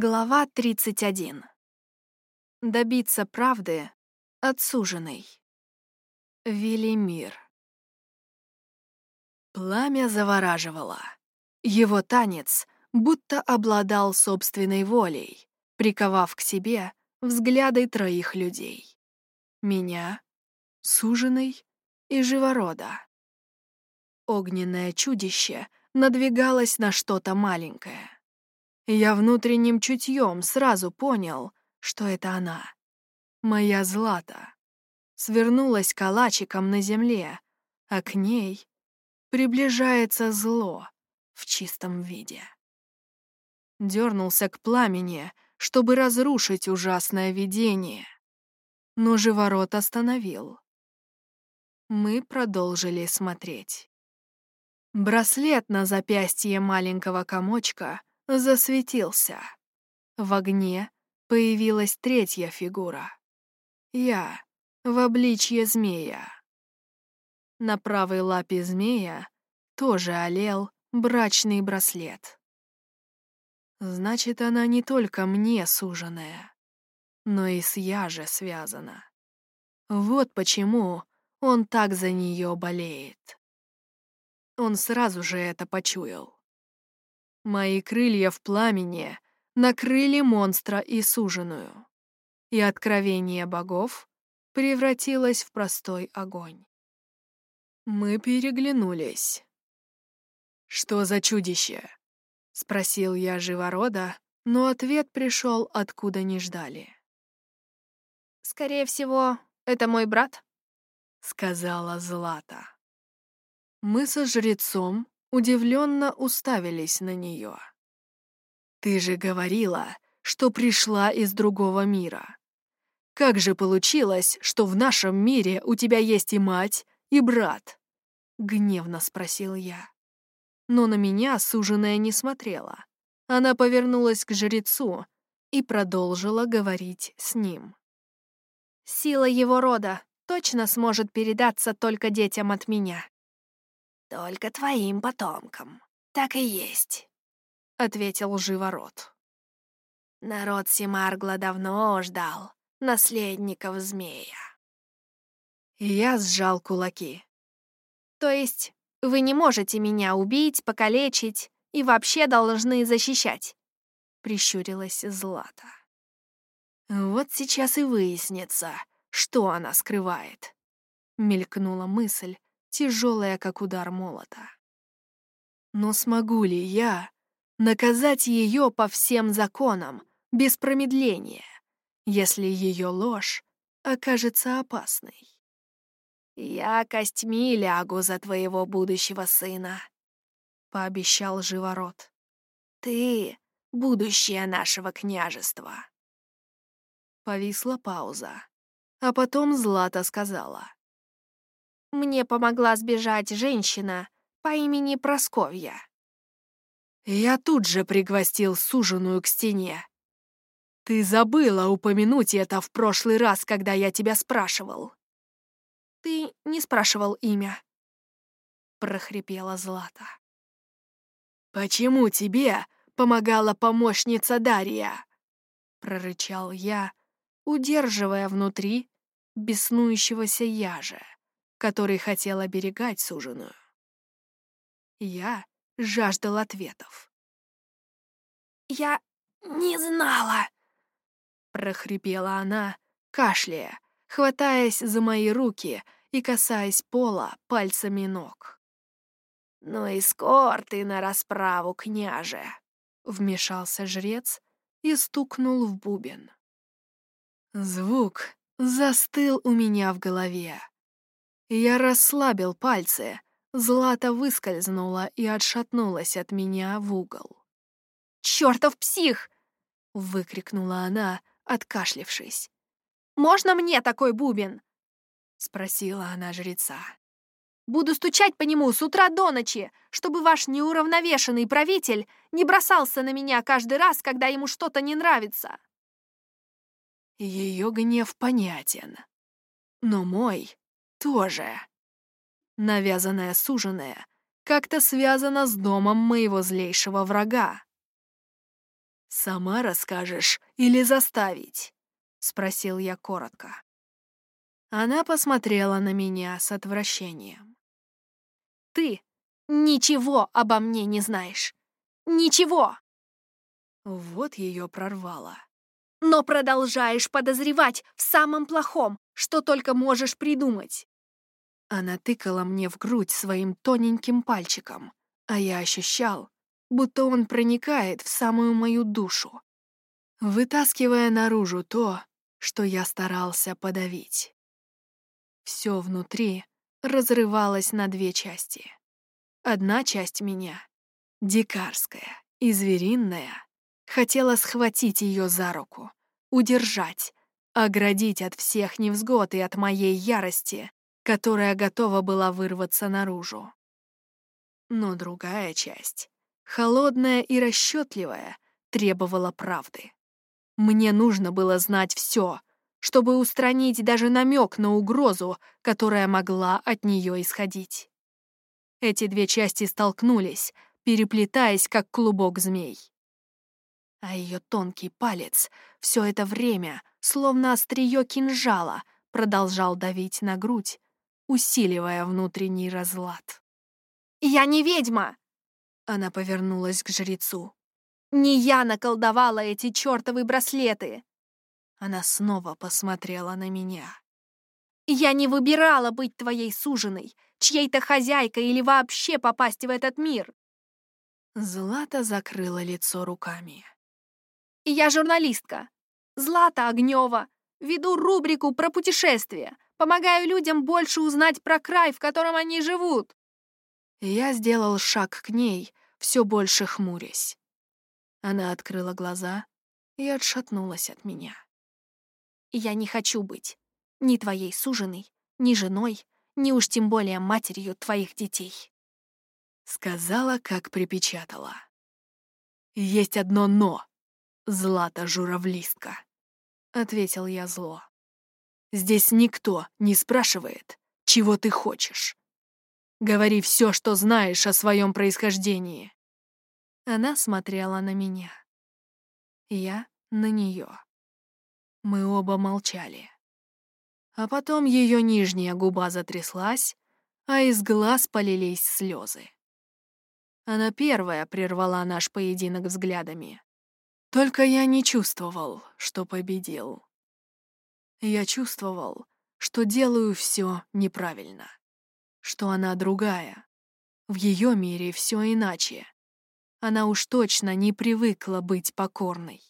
Глава 31. Добиться правды от суженой. Велимир. Пламя завораживало. Его танец будто обладал собственной волей, приковав к себе взгляды троих людей. Меня, суженой и живорода. Огненное чудище надвигалось на что-то маленькое. Я внутренним чутьем сразу понял, что это она. Моя Злата. Свернулась калачиком на земле, а к ней приближается зло в чистом виде. Дернулся к пламени, чтобы разрушить ужасное видение, но живорот остановил. Мы продолжили смотреть. Браслет на запястье маленького комочка засветился. В огне появилась третья фигура. Я в обличье змея. На правой лапе змея тоже олел брачный браслет. Значит, она не только мне суженая, но и с Яже связана. Вот почему он так за нее болеет. Он сразу же это почуял. Мои крылья в пламени накрыли монстра и суженую, и откровение богов превратилось в простой огонь. Мы переглянулись. «Что за чудище?» — спросил я живорода, но ответ пришел откуда не ждали. «Скорее всего, это мой брат», — сказала Злата. Мы со жрецом удивленно уставились на нее. «Ты же говорила, что пришла из другого мира. Как же получилось, что в нашем мире у тебя есть и мать, и брат?» — гневно спросил я. Но на меня суженая не смотрела. Она повернулась к жрецу и продолжила говорить с ним. «Сила его рода точно сможет передаться только детям от меня. «Только твоим потомкам. Так и есть», — ответил Живород. Народ Семаргла давно ждал наследников змея. Я сжал кулаки. «То есть вы не можете меня убить, покалечить и вообще должны защищать?» — прищурилась Злата. «Вот сейчас и выяснится, что она скрывает», — мелькнула мысль, тяжелая, как удар молота. Но смогу ли я наказать ее по всем законам, без промедления, если ее ложь окажется опасной? «Я костьми лягу за твоего будущего сына», — пообещал Живород. «Ты — будущее нашего княжества». Повисла пауза, а потом Злата сказала. Мне помогла сбежать женщина по имени Просковья. Я тут же пригвостил суженую к стене. Ты забыла упомянуть это в прошлый раз, когда я тебя спрашивал. Ты не спрашивал имя, прохрипела Злата. Почему тебе помогала помощница Дарья? прорычал я, удерживая внутри беснующегося яжа который хотел оберегать суженую. Я жаждал ответов. «Я не знала!» — прохрипела она, кашляя, хватаясь за мои руки и касаясь пола пальцами ног. «Ну и скор ты на расправу, княже!» — вмешался жрец и стукнул в бубен. Звук застыл у меня в голове, я расслабил пальцы. Злата выскользнула и отшатнулась от меня в угол. «Чёртов псих!» — выкрикнула она, откашлившись. «Можно мне такой бубен?» — спросила она жреца. «Буду стучать по нему с утра до ночи, чтобы ваш неуравновешенный правитель не бросался на меня каждый раз, когда ему что-то не нравится». Ее гнев понятен, но мой тоже. Навязанное суженое как-то связано с домом моего злейшего врага. «Сама расскажешь или заставить?» — спросил я коротко. Она посмотрела на меня с отвращением. «Ты ничего обо мне не знаешь. Ничего!» Вот ее прорвало. «Но продолжаешь подозревать в самом плохом, что только можешь придумать». Она тыкала мне в грудь своим тоненьким пальчиком, а я ощущал, будто он проникает в самую мою душу, вытаскивая наружу то, что я старался подавить. Все внутри разрывалось на две части. Одна часть меня, дикарская и звериная, хотела схватить ее за руку, удержать, оградить от всех невзгод и от моей ярости, которая готова была вырваться наружу. Но другая часть, холодная и расчетливая, требовала правды. Мне нужно было знать все, чтобы устранить даже намек на угрозу, которая могла от нее исходить. Эти две части столкнулись, переплетаясь, как клубок змей. А ее тонкий палец все это время, словно острие кинжала, продолжал давить на грудь, усиливая внутренний разлад. «Я не ведьма!» Она повернулась к жрецу. «Не я наколдовала эти чертовы браслеты!» Она снова посмотрела на меня. «Я не выбирала быть твоей суженой, чьей-то хозяйкой или вообще попасть в этот мир!» Злата закрыла лицо руками. «Я журналистка. Злата Огнева. Веду рубрику про путешествия. Помогаю людям больше узнать про край, в котором они живут. Я сделал шаг к ней, все больше хмурясь. Она открыла глаза и отшатнулась от меня. «Я не хочу быть ни твоей суженой, ни женой, ни уж тем более матерью твоих детей», — сказала, как припечатала. «Есть одно «но», Злата-журавлистка», — ответил я зло. «Здесь никто не спрашивает, чего ты хочешь. Говори все, что знаешь о своем происхождении». Она смотрела на меня. Я на нее. Мы оба молчали. А потом ее нижняя губа затряслась, а из глаз полились слезы. Она первая прервала наш поединок взглядами. Только я не чувствовал, что победил. Я чувствовал, что делаю все неправильно что она другая. В ее мире все иначе. Она уж точно не привыкла быть покорной.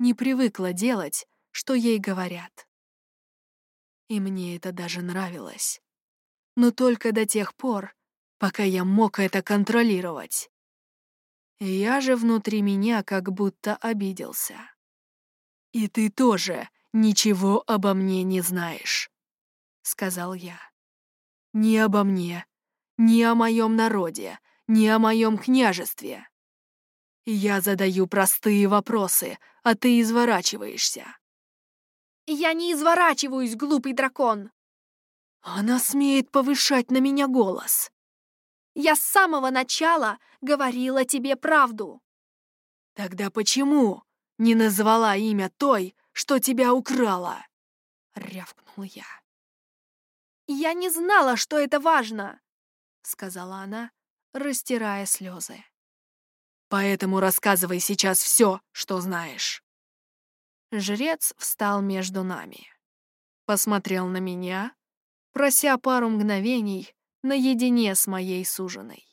Не привыкла делать, что ей говорят. И мне это даже нравилось. Но только до тех пор, пока я мог это контролировать. Я же внутри меня как будто обиделся. «И ты тоже ничего обо мне не знаешь», — сказал я. Ни обо мне, ни о моем народе, ни о моем княжестве. Я задаю простые вопросы, а ты изворачиваешься. Я не изворачиваюсь, глупый дракон. Она смеет повышать на меня голос. Я с самого начала говорила тебе правду. Тогда почему не назвала имя той, что тебя украла? Рявкнул я. «Я не знала, что это важно», — сказала она, растирая слезы. «Поэтому рассказывай сейчас все, что знаешь». Жрец встал между нами, посмотрел на меня, прося пару мгновений наедине с моей суженой.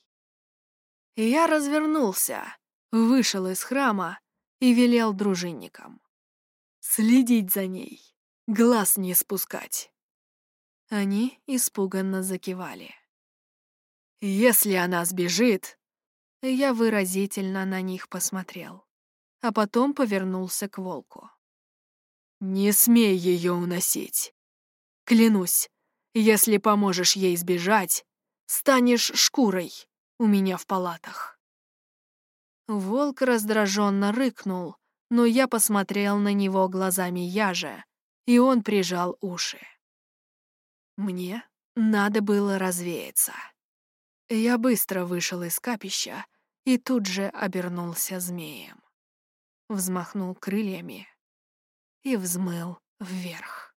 Я развернулся, вышел из храма и велел дружинникам. Следить за ней, глаз не спускать. Они испуганно закивали. «Если она сбежит...» Я выразительно на них посмотрел, а потом повернулся к волку. «Не смей ее уносить. Клянусь, если поможешь ей сбежать, станешь шкурой у меня в палатах». Волк раздраженно рыкнул, но я посмотрел на него глазами яжа, и он прижал уши. Мне надо было развеяться. Я быстро вышел из капища и тут же обернулся змеем. взмахнул крыльями и взмыл вверх.